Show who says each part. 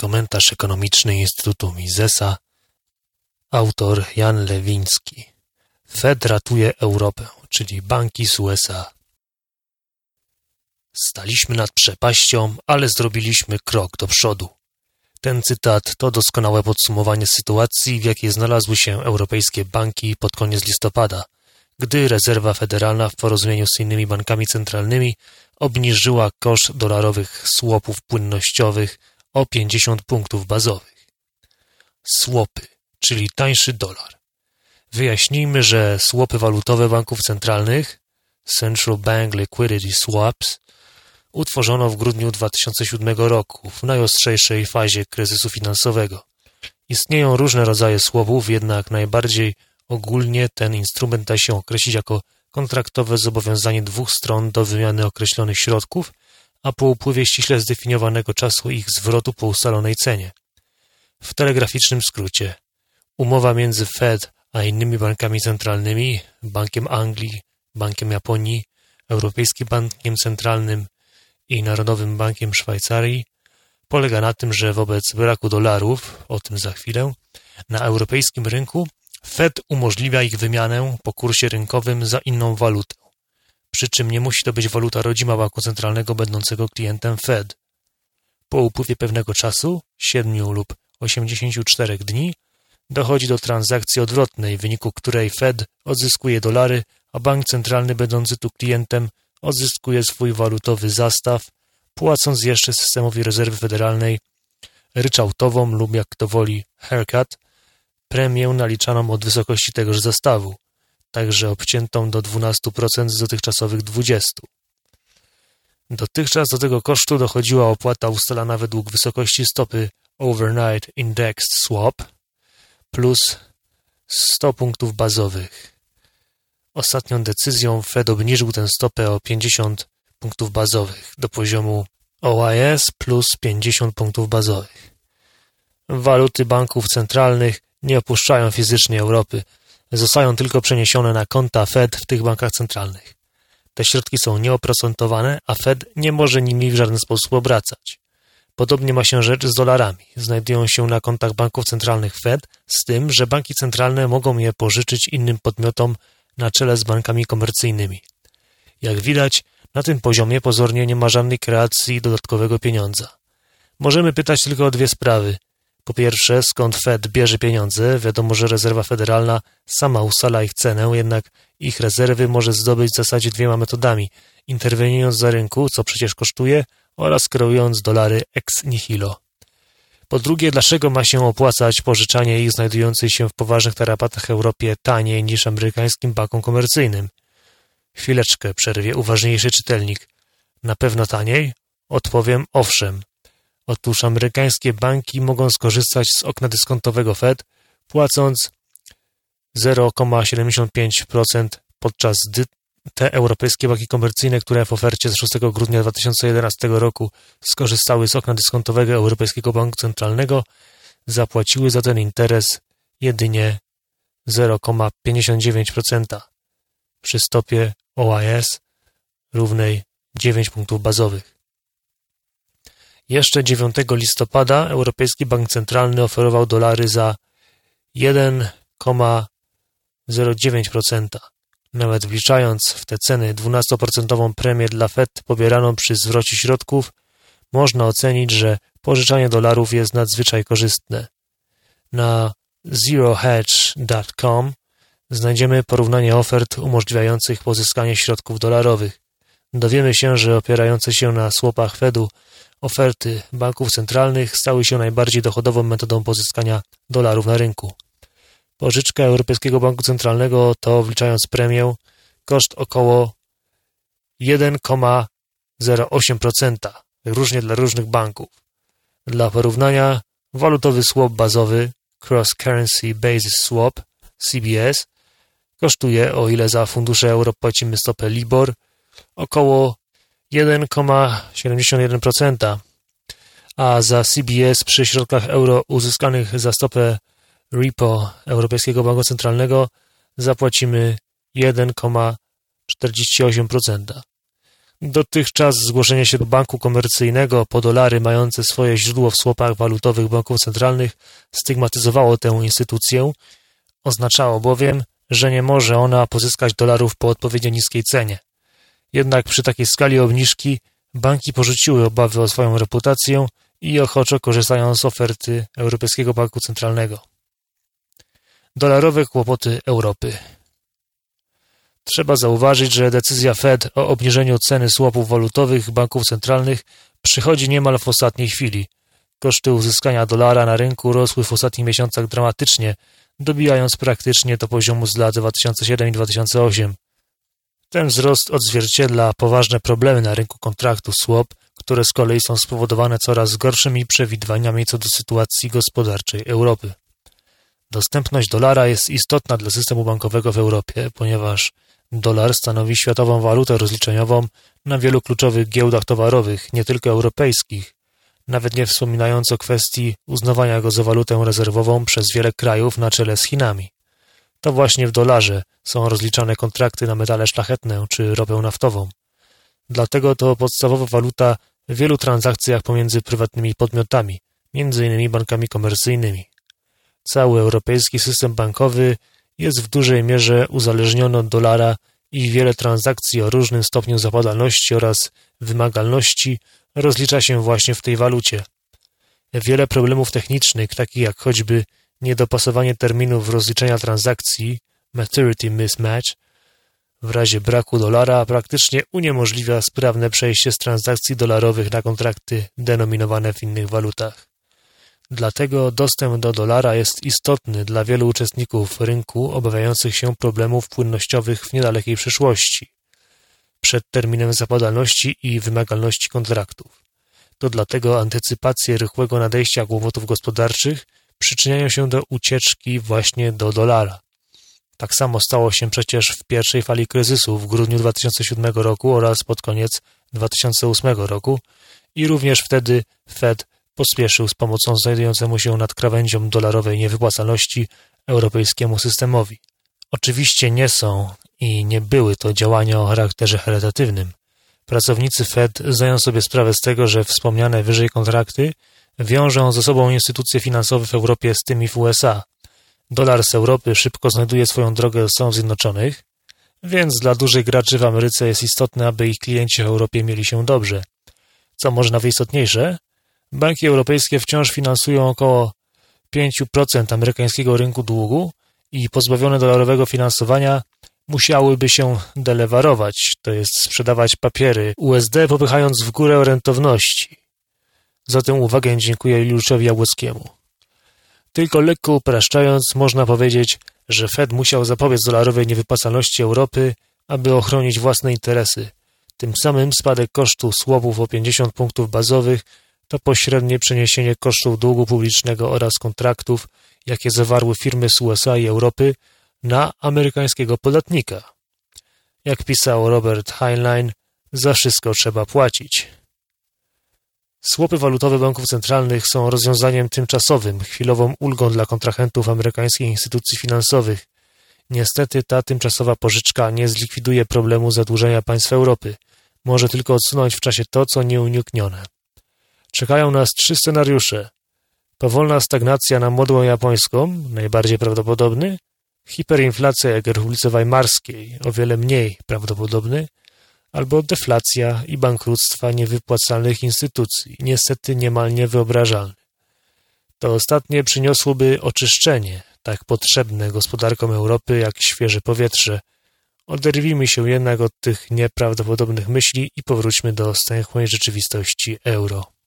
Speaker 1: Komentarz ekonomiczny Instytutu Misesa Autor Jan Lewiński Fed ratuje Europę, czyli banki z USA. Staliśmy nad przepaścią, ale zrobiliśmy krok do przodu. Ten cytat to doskonałe podsumowanie sytuacji, w jakiej znalazły się europejskie banki pod koniec listopada, gdy rezerwa federalna w porozumieniu z innymi bankami centralnymi obniżyła koszt dolarowych słopów płynnościowych o 50 punktów bazowych. Słopy, czyli tańszy dolar. Wyjaśnijmy, że słopy walutowe banków centralnych Central Bank Liquidity Swaps utworzono w grudniu 2007 roku w najostrzejszej fazie kryzysu finansowego. Istnieją różne rodzaje słopów, jednak najbardziej ogólnie ten instrument da się określić jako kontraktowe zobowiązanie dwóch stron do wymiany określonych środków a po upływie ściśle zdefiniowanego czasu ich zwrotu po ustalonej cenie. W telegraficznym skrócie, umowa między Fed a innymi bankami centralnymi, Bankiem Anglii, Bankiem Japonii, Europejskim Bankiem Centralnym i Narodowym Bankiem Szwajcarii polega na tym, że wobec braku dolarów, o tym za chwilę, na europejskim rynku Fed umożliwia ich wymianę po kursie rynkowym za inną walutę przy czym nie musi to być waluta rodzima banku centralnego będącego klientem Fed. Po upływie pewnego czasu, 7 lub 84 dni, dochodzi do transakcji odwrotnej, w wyniku której Fed odzyskuje dolary, a bank centralny będący tu klientem odzyskuje swój walutowy zastaw, płacąc jeszcze systemowi rezerwy federalnej ryczałtową lub jak to woli haircut, premię naliczaną od wysokości tegoż zastawu także obciętą do 12% z dotychczasowych 20%. Dotychczas do tego kosztu dochodziła opłata ustalana według wysokości stopy Overnight Indexed Swap plus 100 punktów bazowych. Ostatnią decyzją Fed obniżył tę stopę o 50 punktów bazowych do poziomu OIS plus 50 punktów bazowych. Waluty banków centralnych nie opuszczają fizycznie Europy, zostają tylko przeniesione na konta Fed w tych bankach centralnych. Te środki są nieoprocentowane, a Fed nie może nimi w żaden sposób obracać. Podobnie ma się rzecz z dolarami. Znajdują się na kontach banków centralnych Fed, z tym, że banki centralne mogą je pożyczyć innym podmiotom na czele z bankami komercyjnymi. Jak widać, na tym poziomie pozornie nie ma żadnej kreacji dodatkowego pieniądza. Możemy pytać tylko o dwie sprawy. Po pierwsze, skąd Fed bierze pieniądze? Wiadomo, że rezerwa federalna sama ustala ich cenę, jednak ich rezerwy może zdobyć w zasadzie dwiema metodami. Interweniując za rynku, co przecież kosztuje, oraz kreując dolary ex nihilo. Po drugie, dlaczego ma się opłacać pożyczanie ich znajdującej się w poważnych tarapatach Europie taniej niż amerykańskim bankom komercyjnym? Chwileczkę, przerwie uważniejszy czytelnik. Na pewno taniej? Odpowiem owszem. Otóż amerykańskie banki mogą skorzystać z okna dyskontowego Fed, płacąc 0,75%, podczas gdy te europejskie banki komercyjne, które w ofercie z 6 grudnia 2011 roku skorzystały z okna dyskontowego Europejskiego Banku Centralnego, zapłaciły za ten interes jedynie 0,59% przy stopie OIS równej 9 punktów bazowych. Jeszcze 9 listopada Europejski Bank Centralny oferował dolary za 1,09%. Nawet wliczając w te ceny 12% premię dla Fed pobieraną przy zwrocie środków, można ocenić, że pożyczanie dolarów jest nadzwyczaj korzystne. Na zerohedge.com znajdziemy porównanie ofert umożliwiających pozyskanie środków dolarowych. Dowiemy się, że opierające się na słopach Fedu Oferty banków centralnych stały się najbardziej dochodową metodą pozyskania dolarów na rynku. Pożyczka Europejskiego Banku Centralnego to, wliczając premię, koszt około 1,08%, różnie dla różnych banków. Dla porównania, walutowy swap bazowy Cross Currency Basis Swap CBS kosztuje, o ile za fundusze euro płacimy stopę LIBOR, około 1,71%, a za CBS przy środkach euro uzyskanych za stopę repo Europejskiego Banku Centralnego zapłacimy 1,48%. Dotychczas zgłoszenie się do banku komercyjnego po dolary mające swoje źródło w słopach walutowych banków centralnych stygmatyzowało tę instytucję, oznaczało bowiem, że nie może ona pozyskać dolarów po odpowiednio niskiej cenie. Jednak przy takiej skali obniżki banki porzuciły obawy o swoją reputację i ochoczo korzystają z oferty Europejskiego Banku Centralnego. Dolarowe kłopoty Europy Trzeba zauważyć, że decyzja Fed o obniżeniu ceny słopów walutowych banków centralnych przychodzi niemal w ostatniej chwili. Koszty uzyskania dolara na rynku rosły w ostatnich miesiącach dramatycznie, dobijając praktycznie do poziomu z lat 2007 i 2008. Ten wzrost odzwierciedla poważne problemy na rynku kontraktu swap, które z kolei są spowodowane coraz gorszymi przewidywaniami co do sytuacji gospodarczej Europy. Dostępność dolara jest istotna dla systemu bankowego w Europie, ponieważ Dolar stanowi światową walutę rozliczeniową na wielu kluczowych giełdach towarowych, nie tylko europejskich, nawet nie wspominając o kwestii uznawania go za walutę rezerwową przez wiele krajów na czele z Chinami. To właśnie w dolarze są rozliczane kontrakty na metale szlachetne czy ropę naftową. Dlatego to podstawowa waluta w wielu transakcjach pomiędzy prywatnymi podmiotami, innymi bankami komercyjnymi. Cały europejski system bankowy jest w dużej mierze uzależniony od dolara i wiele transakcji o różnym stopniu zapadalności oraz wymagalności rozlicza się właśnie w tej walucie. Wiele problemów technicznych, takich jak choćby niedopasowanie terminów rozliczenia transakcji, maturity mismatch, w razie braku dolara praktycznie uniemożliwia sprawne przejście z transakcji dolarowych na kontrakty denominowane w innych walutach. Dlatego dostęp do dolara jest istotny dla wielu uczestników rynku obawiających się problemów płynnościowych w niedalekiej przyszłości, przed terminem zapadalności i wymagalności kontraktów. To dlatego antycypacje rychłego nadejścia kłopotów gospodarczych przyczyniają się do ucieczki właśnie do dolara. Tak samo stało się przecież w pierwszej fali kryzysu w grudniu 2007 roku oraz pod koniec 2008 roku i również wtedy Fed pospieszył z pomocą znajdującemu się nad krawędzią dolarowej niewypłacalności europejskiemu systemowi. Oczywiście nie są i nie były to działania o charakterze charytatywnym. Pracownicy Fed zdają sobie sprawę z tego, że wspomniane wyżej kontrakty wiążą ze sobą instytucje finansowe w Europie z tymi w USA. Dolar z Europy szybko znajduje swoją drogę do Stanów Zjednoczonych, więc dla dużych graczy w Ameryce jest istotne, aby ich klienci w Europie mieli się dobrze. Co może nawet istotniejsze, Banki europejskie wciąż finansują około 5% amerykańskiego rynku długu i pozbawione dolarowego finansowania musiałyby się delewarować, to jest sprzedawać papiery USD, popychając w górę rentowności. Za tę uwagę dziękuję Juliuszowi Jabłockiemu. Tylko lekko upraszczając, można powiedzieć, że Fed musiał zapobiec dolarowej niewypłacalności Europy, aby ochronić własne interesy. Tym samym spadek kosztu słowów o 50 punktów bazowych to pośrednie przeniesienie kosztów długu publicznego oraz kontraktów, jakie zawarły firmy z USA i Europy, na amerykańskiego podatnika. Jak pisał Robert Heinlein, za wszystko trzeba płacić. Słopy walutowe banków centralnych są rozwiązaniem tymczasowym, chwilową ulgą dla kontrahentów amerykańskich instytucji finansowych. Niestety ta tymczasowa pożyczka nie zlikwiduje problemu zadłużenia państw Europy. Może tylko odsunąć w czasie to, co nieuniknione. Czekają nas trzy scenariusze. Powolna stagnacja na modłę japońską, najbardziej prawdopodobny, hiperinflacja jak w Republice Weimarskiej, o wiele mniej prawdopodobny, albo deflacja i bankructwa niewypłacalnych instytucji, niestety niemal niewyobrażalny. To ostatnie przyniosłoby oczyszczenie, tak potrzebne gospodarkom Europy jak świeże powietrze. Oderwijmy się jednak od tych nieprawdopodobnych myśli i powróćmy do stęchłej rzeczywistości euro.